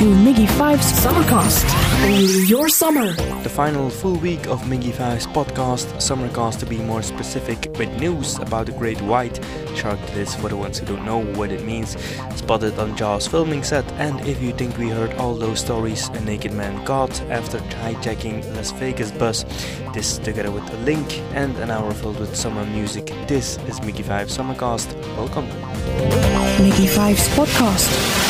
to Miggy 5's Summercast. Only your summer. The final full week of Miggy 5's podcast, Summercast to be more specific, with news about the great white shark that is, for the ones who don't know what it means, spotted on Jaws filming set. And if you think we heard all those stories a naked man got after hijacking Las Vegas bus, this together with a link and an hour filled with summer music. This is Miggy 5 Summercast. Welcome. Miggy 5's podcast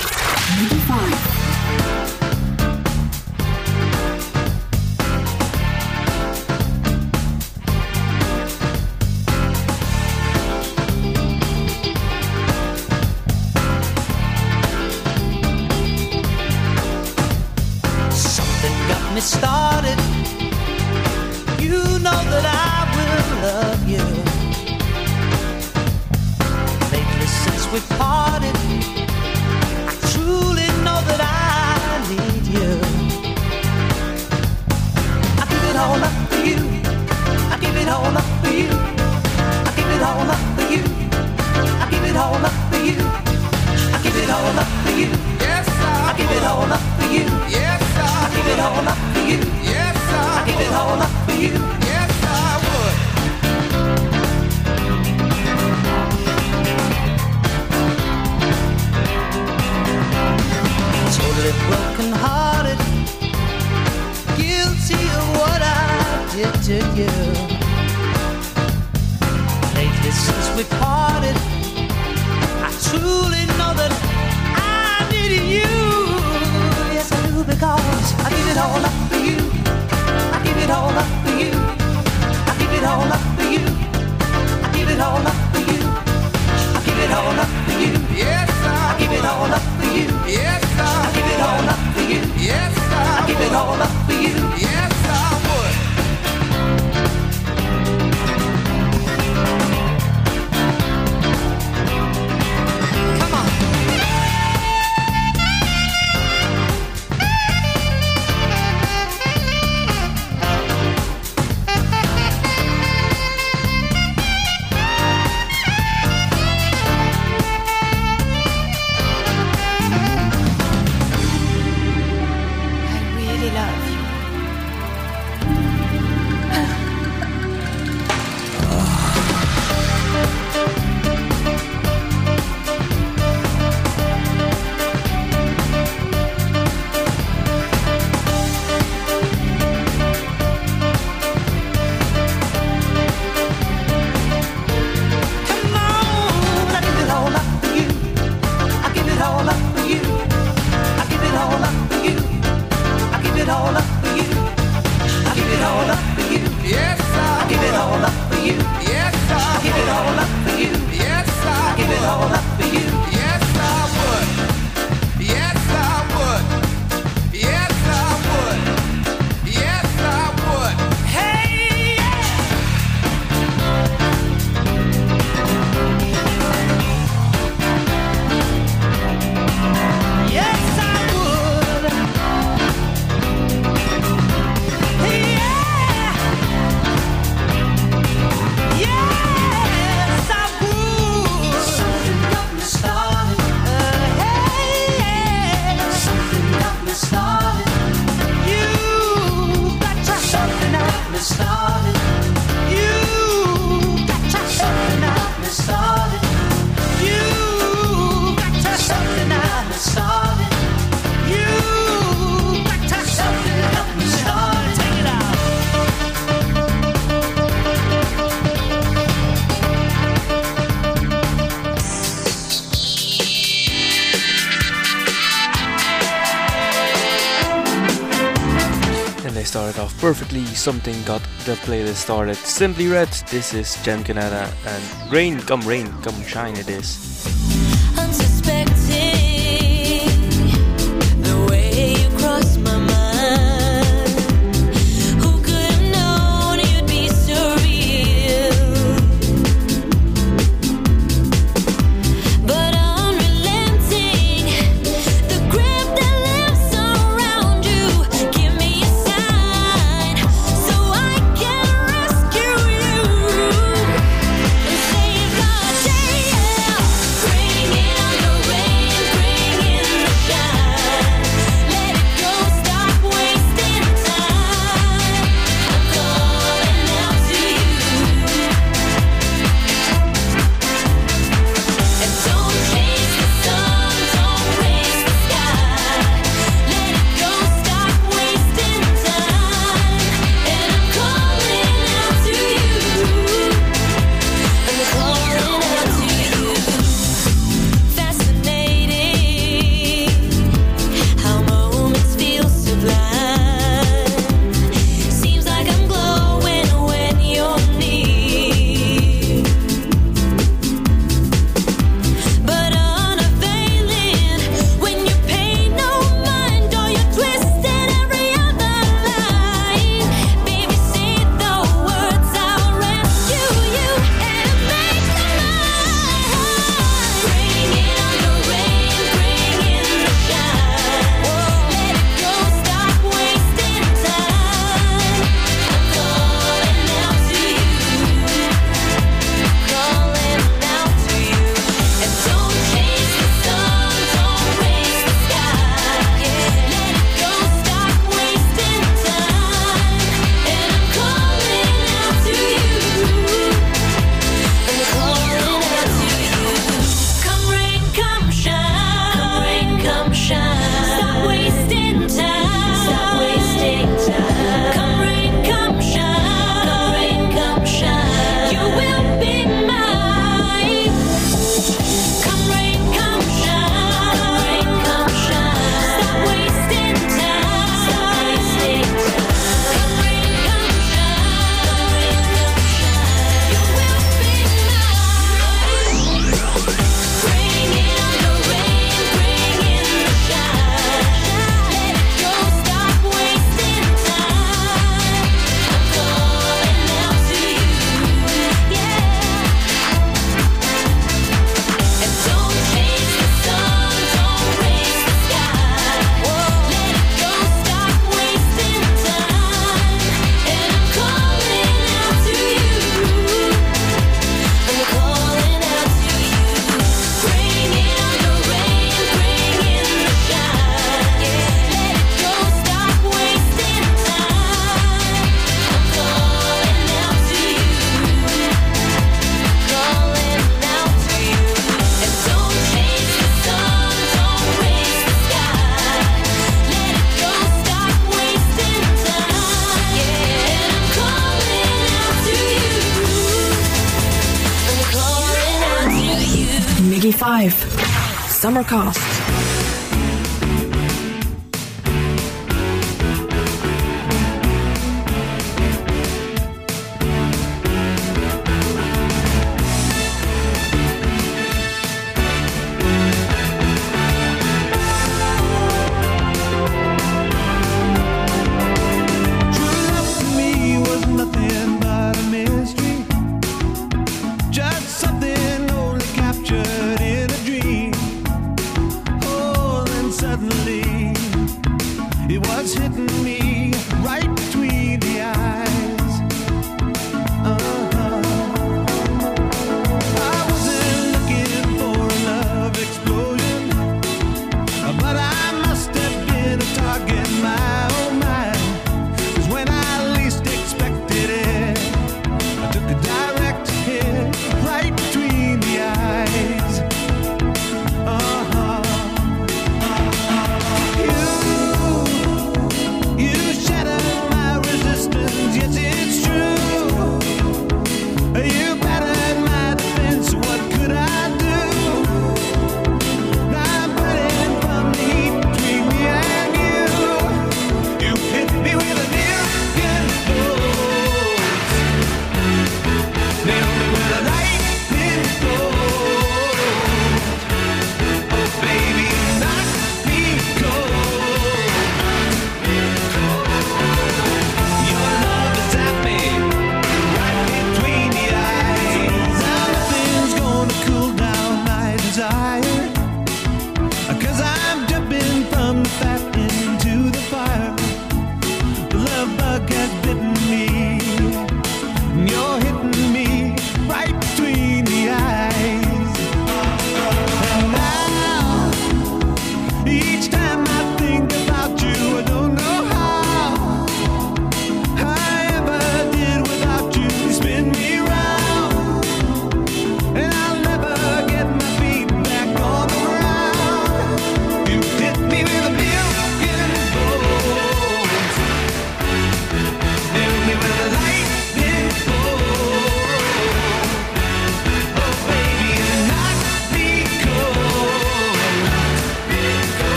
you. Lately, since we parted, I truly know that I need you. Yes, I do because I give it all up for you. I give it all up for you. I give it all up for you. I give it all up for you. I give it all up for you. Yes, I I, give it all up for you. yes, I I, give it all up for you. yes, I I, give it all up Something got the playlist started. Simply Red. This is Jem Canada and Rain, come rain, come shine. It is. summer cost.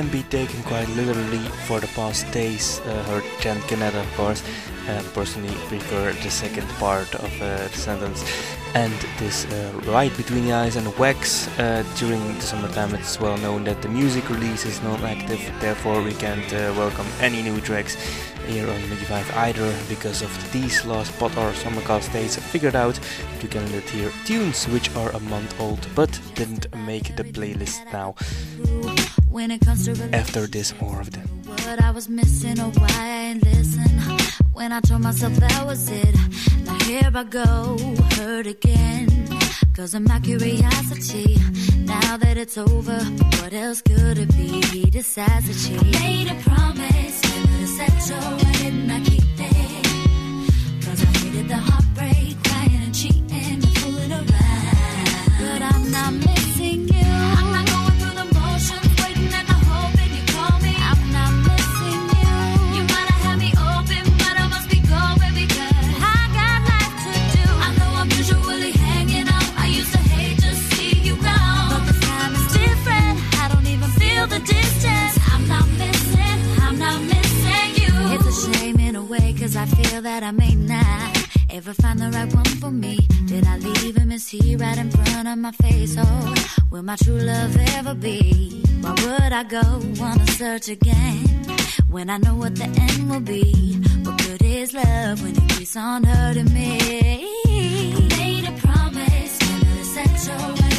can be taken quite literally for the past days, uh, ten Jan of course, uh, personally prefer the second part of uh, the sentence. And this uh, right between the eyes and the wax, uh, during the summertime it's well known that the music release is not active, therefore we can't uh, welcome any new tracks here on Miggy 5 either because of these last pot or summercast days I figured out you can let here tunes which are a month old but didn't make the playlist now when it comes to after this more of them. What I was missing or why I ain't listen. When I told myself that was it, now here I go, hurt again. because of my curiosity. Now that it's over, what else could it be? He decides that she made a promise never to settle, and I but I may not ever find the right one for me. Did I leave him? Is he right in front of my face? Oh, will my true love ever be? Why would I go on a search again when I know what the end will be? What good is love when it keeps on hurting me? I made a promise, an essential.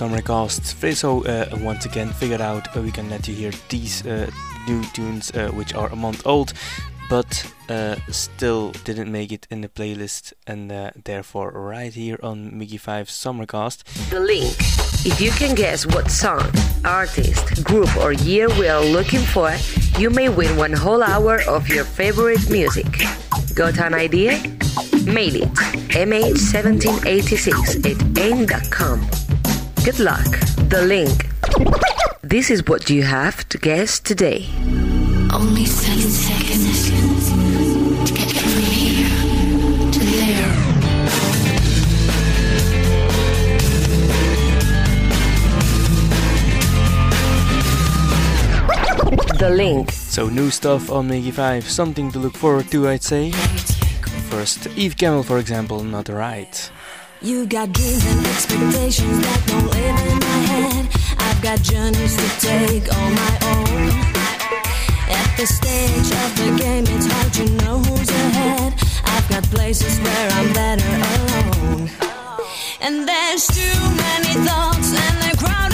Summercast. requests. Uh, once again figured out uh, we can let you hear these uh, new tunes, uh, which are a month old, but still didn't make it in the playlist, and therefore, right here on Miggy 5 Summercast. The link. If you can guess what song, artist, group, or year we are looking for, you may win one whole hour of your favorite music. Got an idea? Mail it mh1786 at aim.com. Good luck. The link. This is what you have to guess today. Only seven seconds to get from here to there. The link. So new stuff on Miggy 5, something to look forward to I'd say. First, Eve Campbell for example, not right. You got dreams and expectations that don't live in my head. I've got journeys to take on my own. At the stage of the game, it's hard to know who's ahead. I've got places where I'm better alone. And there's too many thoughts, and the crowd.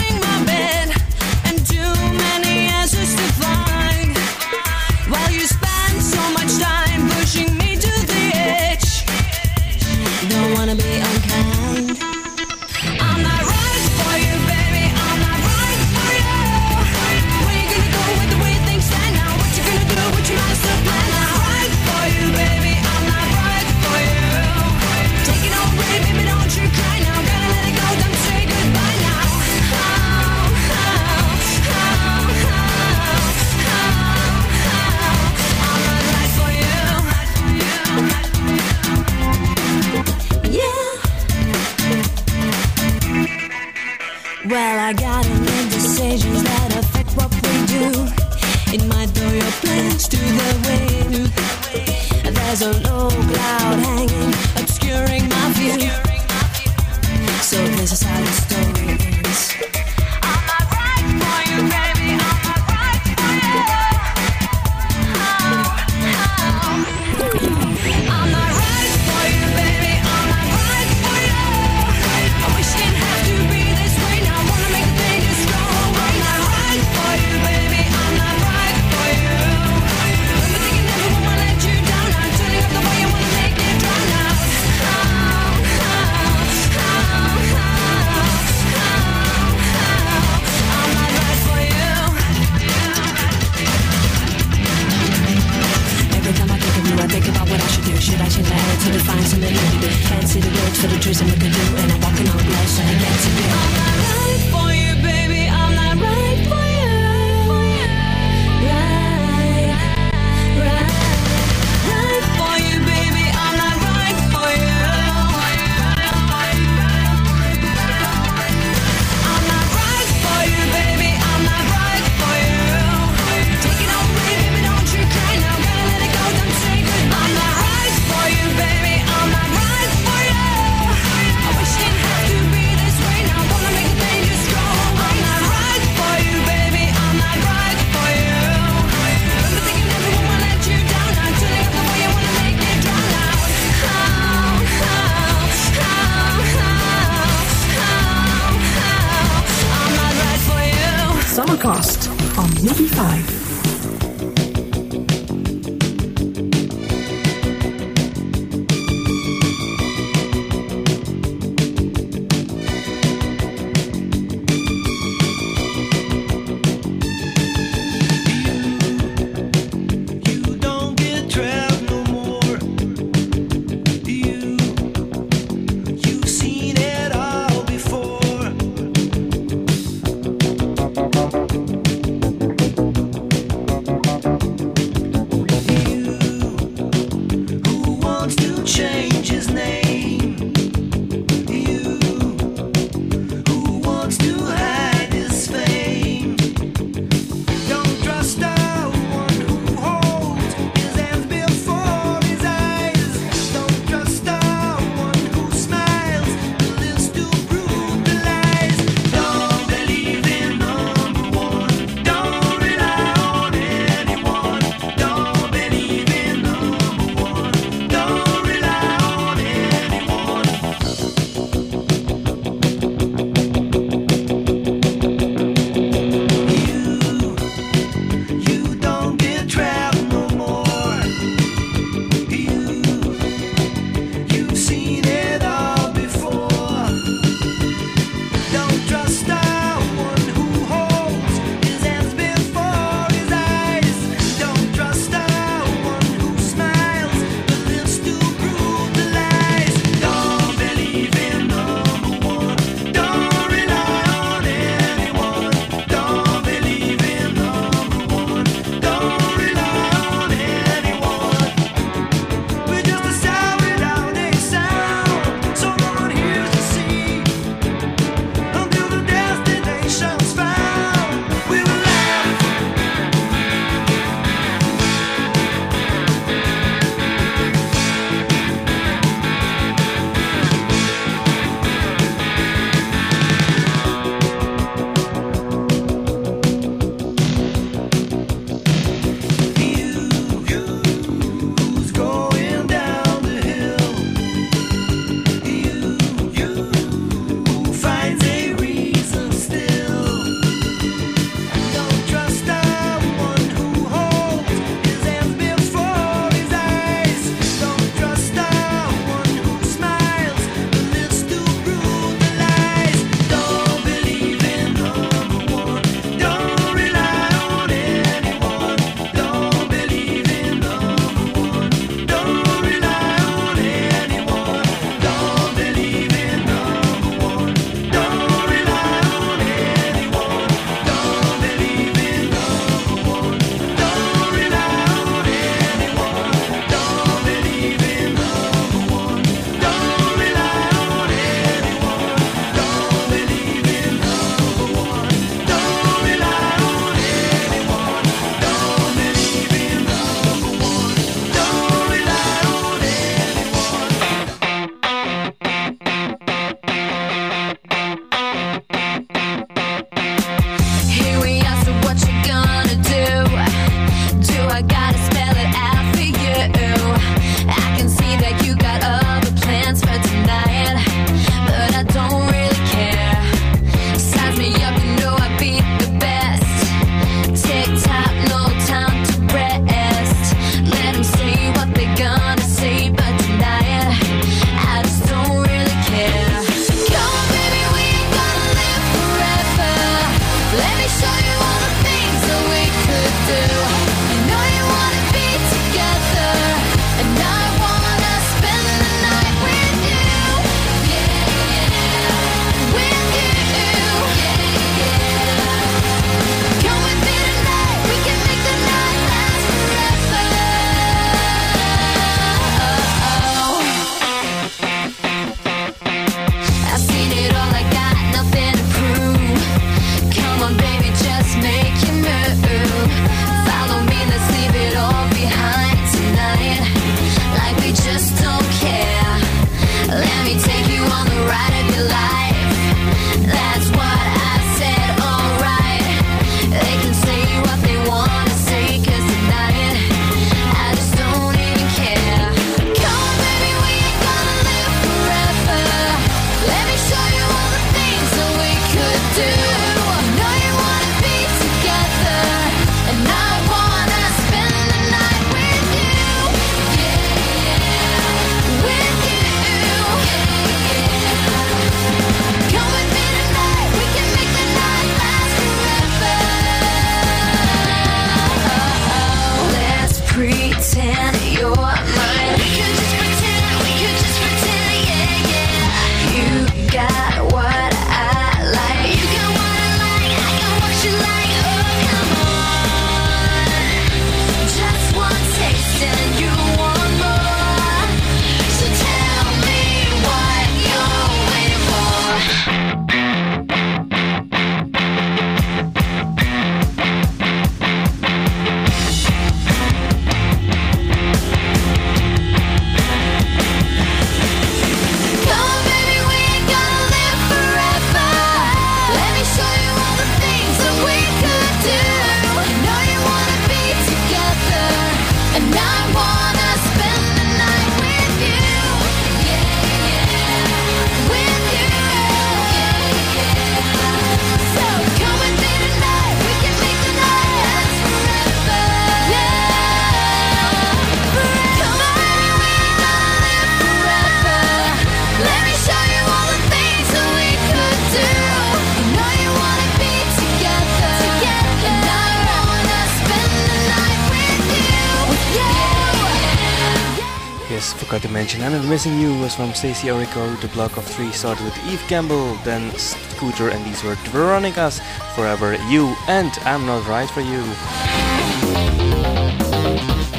Missing You was from Stacie Orrico, The block of three started with Eve Campbell, then Scooter, and these were Veronicas, Forever You, and I'm Not Right For You.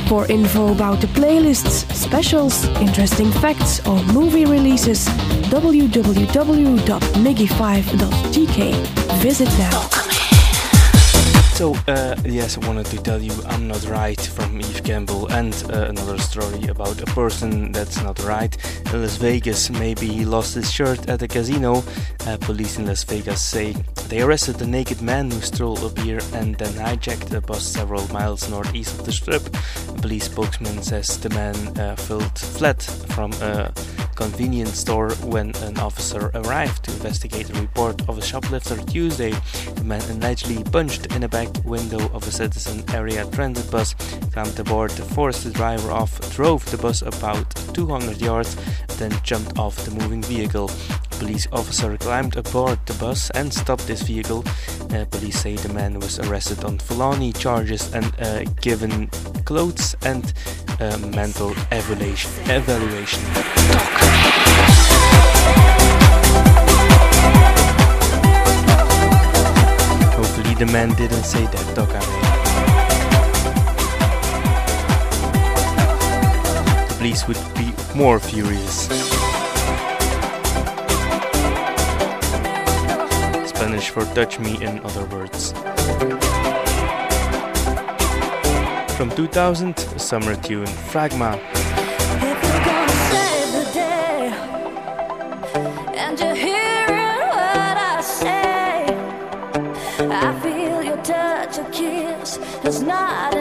For info about the playlists, specials, interesting facts, or movie releases, www.miggy5.gk. Visit now. So, uh, yes, I wanted to tell you I'm Not Right from Eve Campbell and uh, another story about a person that's not right. In Las Vegas, maybe he lost his shirt at a casino. Uh, police in Las Vegas say they arrested a naked man who stole a beer and then hijacked a bus several miles northeast of the strip. A police spokesman says the man uh, fled from a convenience store when an officer arrived to investigate a report of a shoplifter Tuesday. The man allegedly punched in a back window of a citizen area transit bus, climbed aboard, forced the driver off, drove the bus about 200 yards, then jumped off the moving vehicle. Police officer climbed aboard the bus and stopped this vehicle. Uh, police say the man was arrested on felony charges and uh, given clothes and uh, mental evaluation. evaluation. The man didn't say that, Toca Me. The police would be more furious. Spanish for touch me in other words. From 2000, a summer tune, Fragma. Is not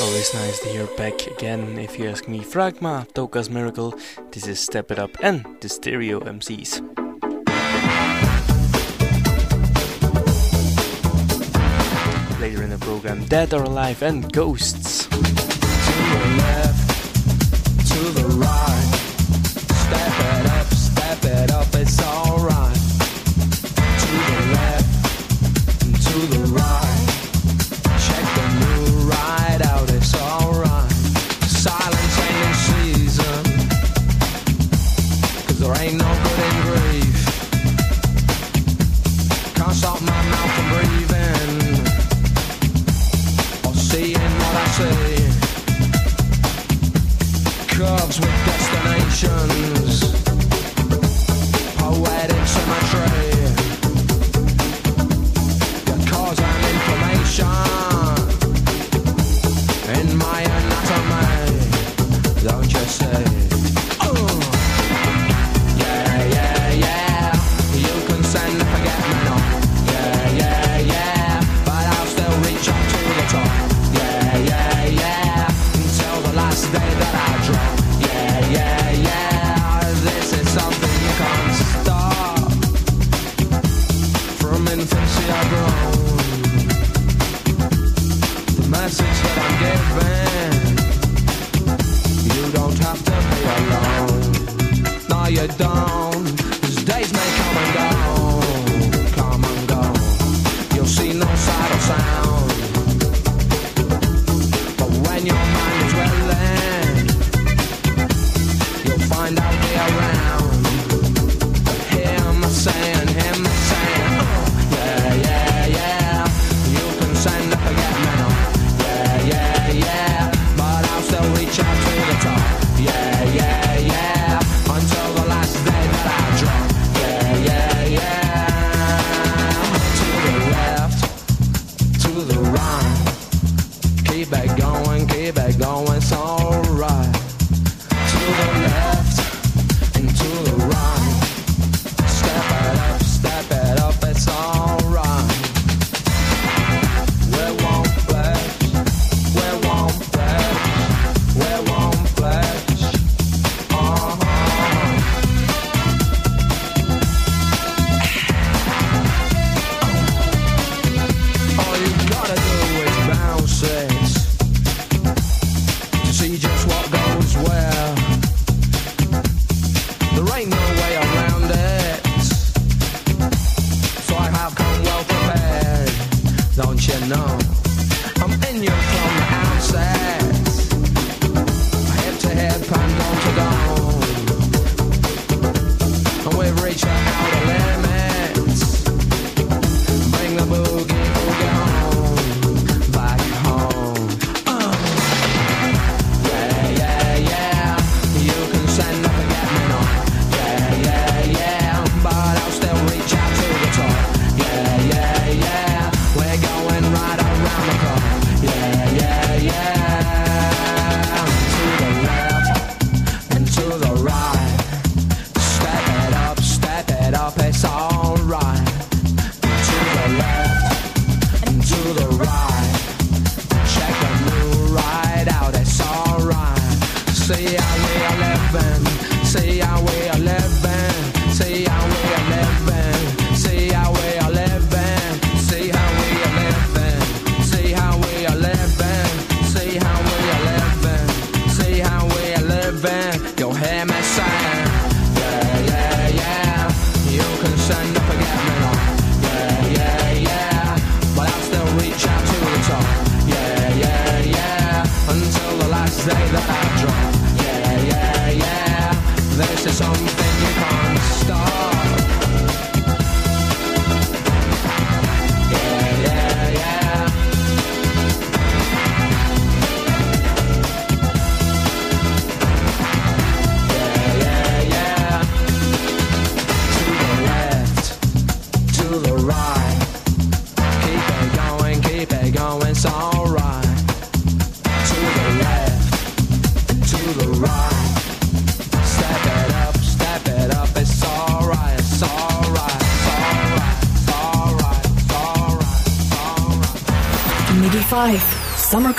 Always nice to hear back again. If you ask me, Fragma, Toca's Miracle. This is Step It Up and the Stereo MCs. Later in the program, Dead or Alive and Ghosts.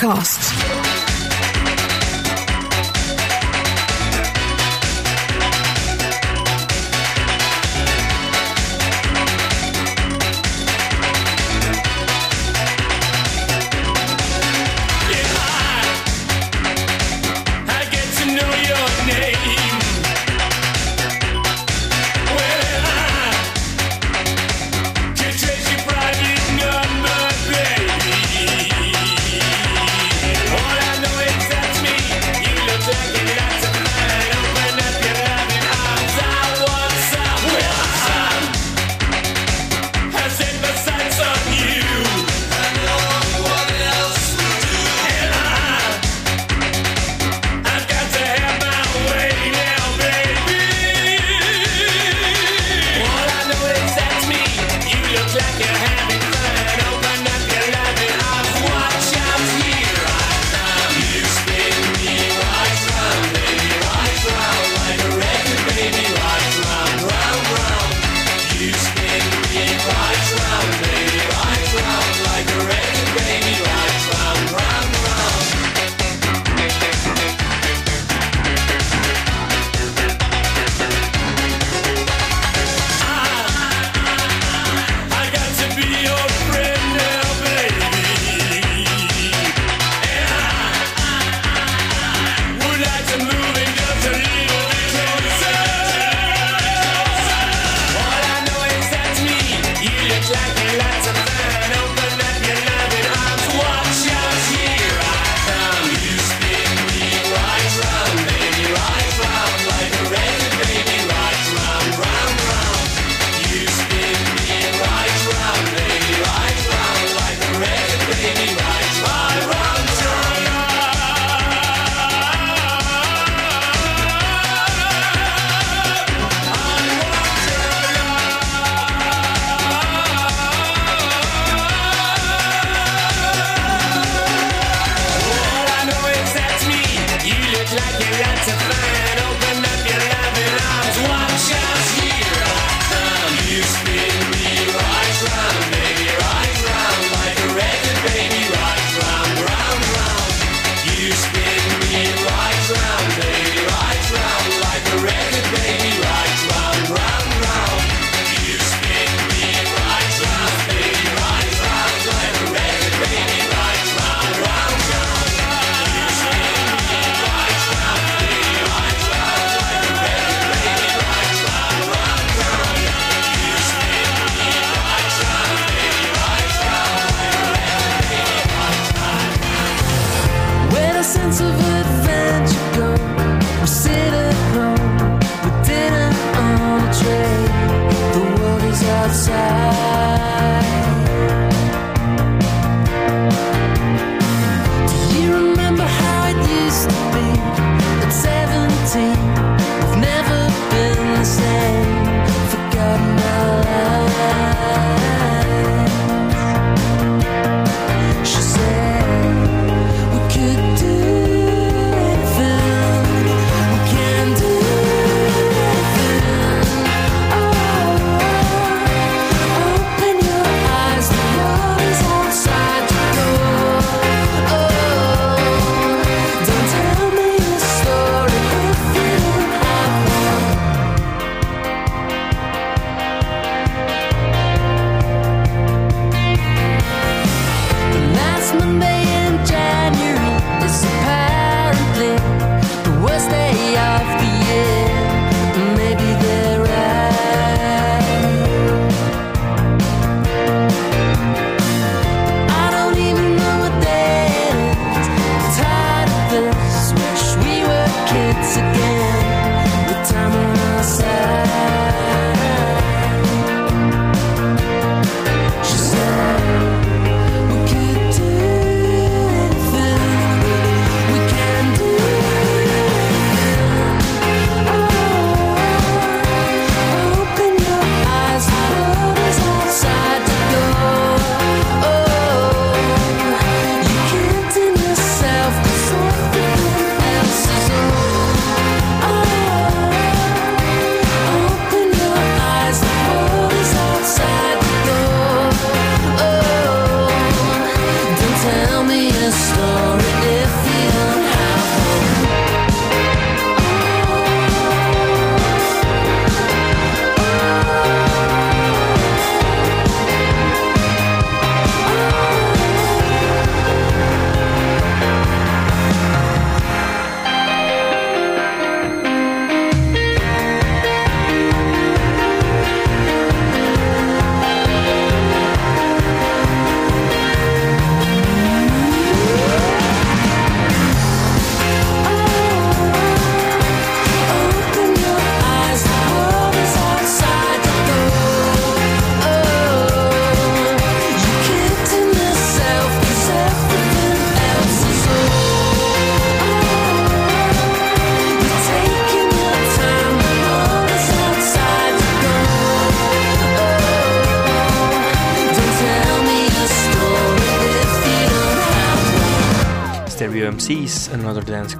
Summercast.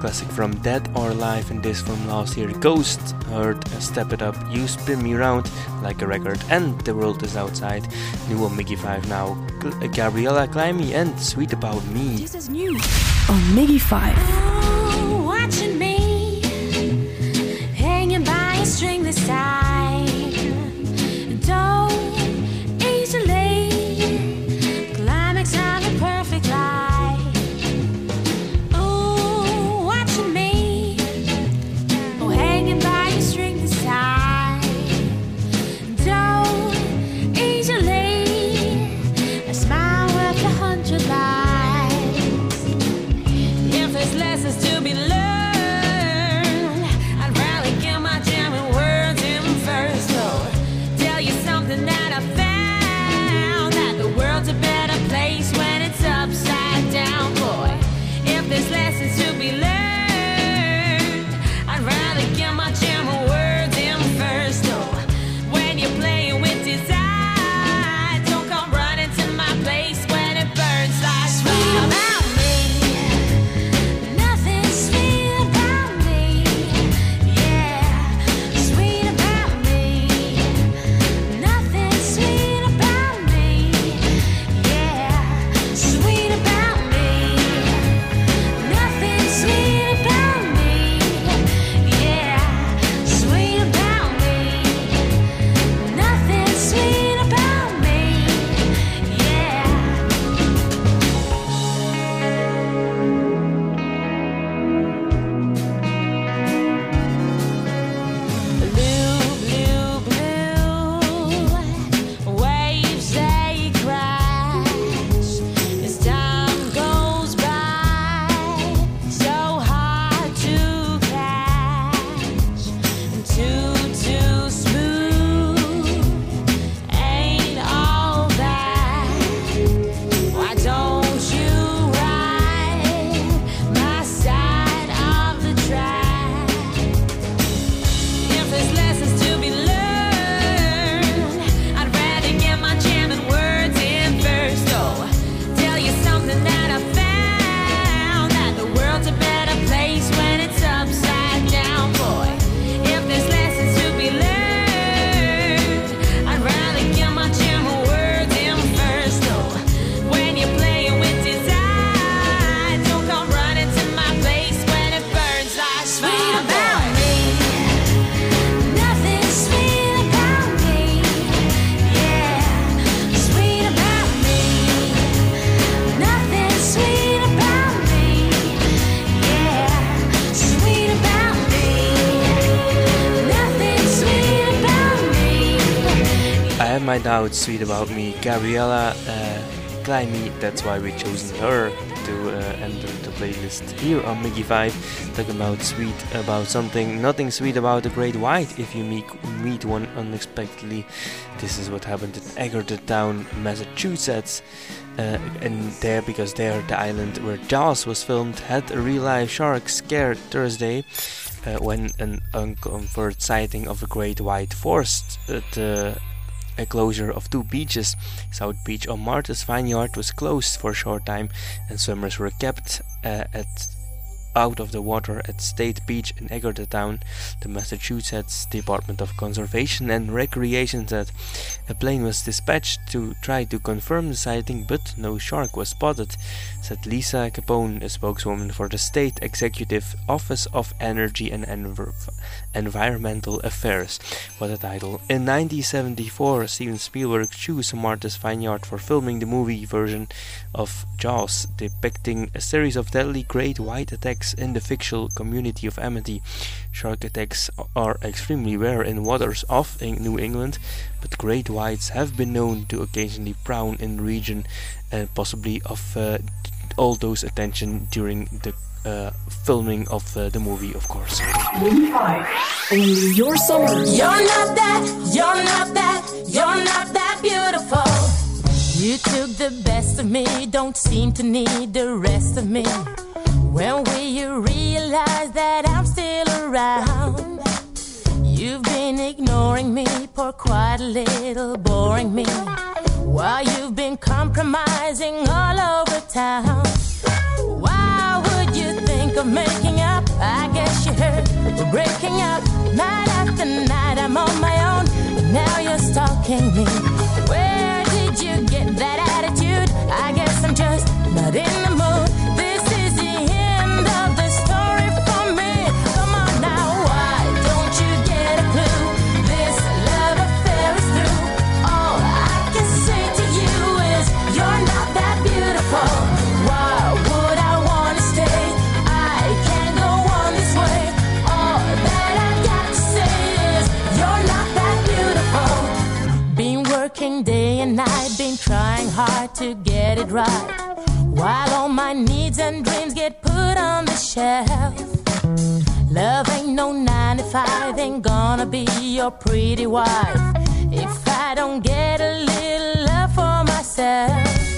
Classic from Dead or Alive, and this from last year, Ghost, heard Step It Up, You Spin Me Round like a record, and The World is Outside, new on Miggy 5 now, Gabriella Cilmi and Sweet About Me. This is new on Miggy 5. My doubts, Sweet About Me, Gabriella uh, Cilmi, that's why we chosen her to uh, enter the playlist here on Miggy 5, talking about sweet about something, nothing sweet about the Great White if you meet, meet one unexpectedly. This is what happened at Edgartown, Massachusetts. Uh, and there, because there, the island where Jaws was filmed had a real life shark scare Thursday uh, when an unconfirmed sighting of a great white forced the a closure of two beaches. South Beach on Martha's Vineyard was closed for a short time, and swimmers were kept uh, at out of the water at State Beach in Edgartown. The Massachusetts Department of Conservation and Recreation said a plane was dispatched to try to confirm the sighting, but no shark was spotted. Said Lisa Capone, a spokeswoman for the State Executive Office of Energy and Env- Environmental Affairs. What a title! In 1974, Steven Spielberg chose Martha's Vineyard for filming the movie version of Jaws, depicting a series of deadly great white attacks in the fictional community of Amity. Shark attacks are extremely rare in waters of New England, but great whites have been known to occasionally prowl in the region and possibly of uh, all those attention during the uh, filming of uh, the movie, of course. Only your summer. You're not that, you're not that, you're not that beautiful. You took the best of me, don't seem to need the rest of me. When will you realize that I'm still around? You've been ignoring me for quite a little, boring me. While you've been compromising all over town. Why would you think of making up? I guess you heard we're breaking up night after night. I'm on my own, now you're stalking me. Where did you get that attitude? I guess I'm just not in the mood. hard to get it right. While all my needs and dreams get put on the shelf. Love ain't no 95, ain't gonna be your pretty wife. If I don't get a little love for myself.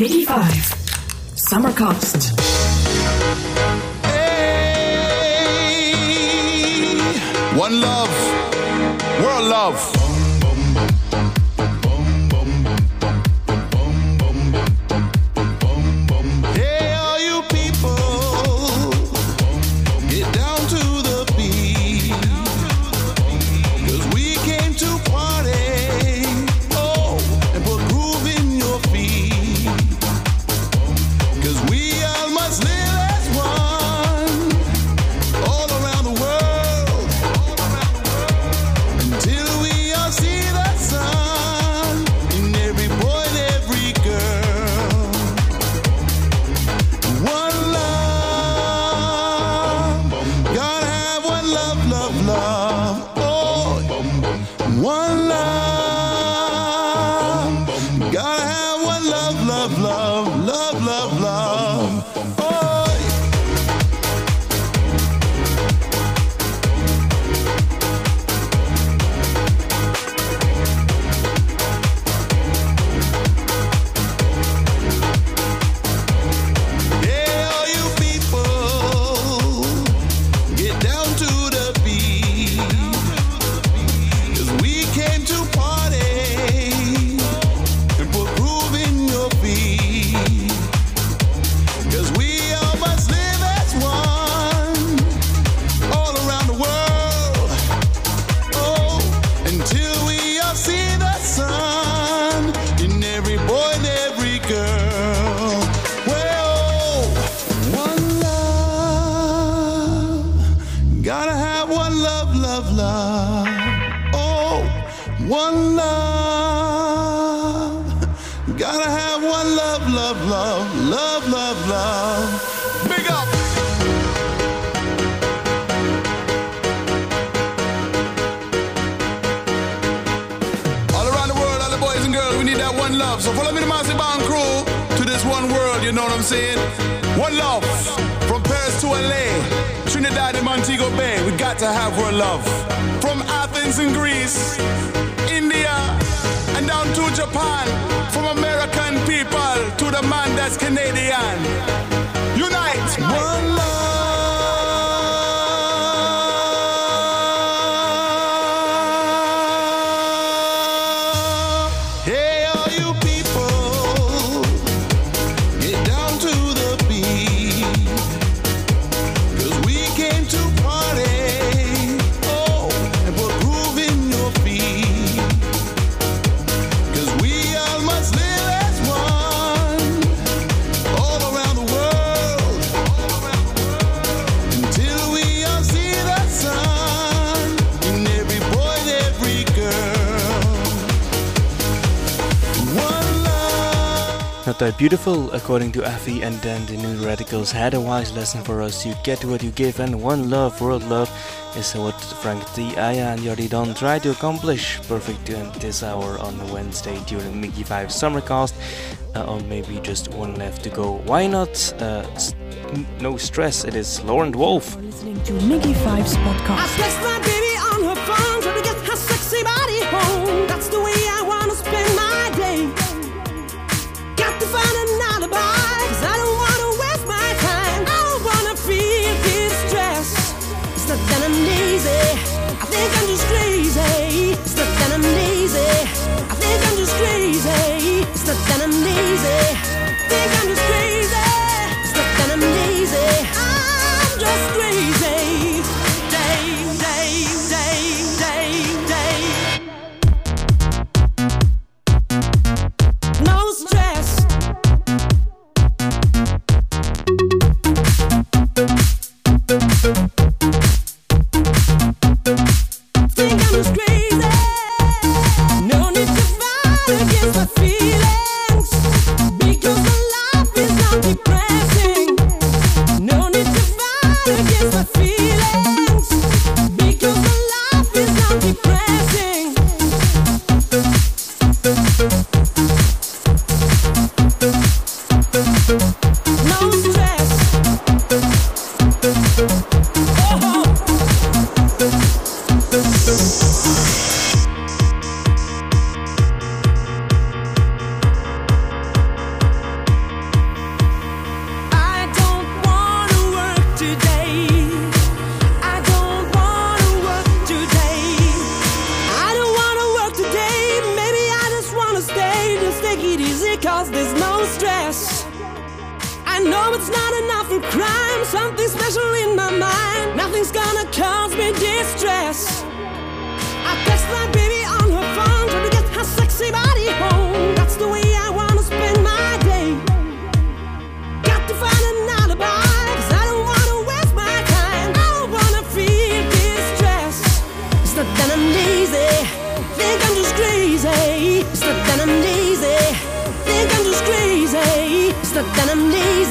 Committee 5 Summer Cost. Hey, one love, world love. are beautiful, according to Afi, and then the New Radicals had a wise lesson for us. You get what you give, and one love, world love, is what Frank T. Aya and Yori Don try to accomplish. Perfect to end this hour on Wednesday during Miggy 5 Summercast, uh, or maybe just one left to go. Why not? Uh, no stress, it is Laurent Wolf. You're listening to Miggy 5's podcast. Know it's not enough for crime. Something special in my mind. Nothing's gonna cause me distress. I text my baby on her phone, trying to get her sexy body home. That's the way I wanna spend my day. Got to find an alibi, 'cause I don't wanna waste my time. I don't wanna feel distress. It's not that I'm lazy, think I'm just crazy. It's not that I'm lazy, think I'm just crazy. It's not that I'm lazy,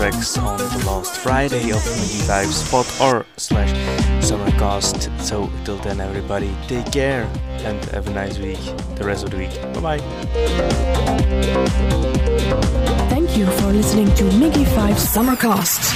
tracks on the last Friday of Miggy 5 Spot or slash Summercast. So till then, everybody, take care and have a nice week. The rest of the week. Bye bye. Thank you for listening to Miggy 5 Summercast.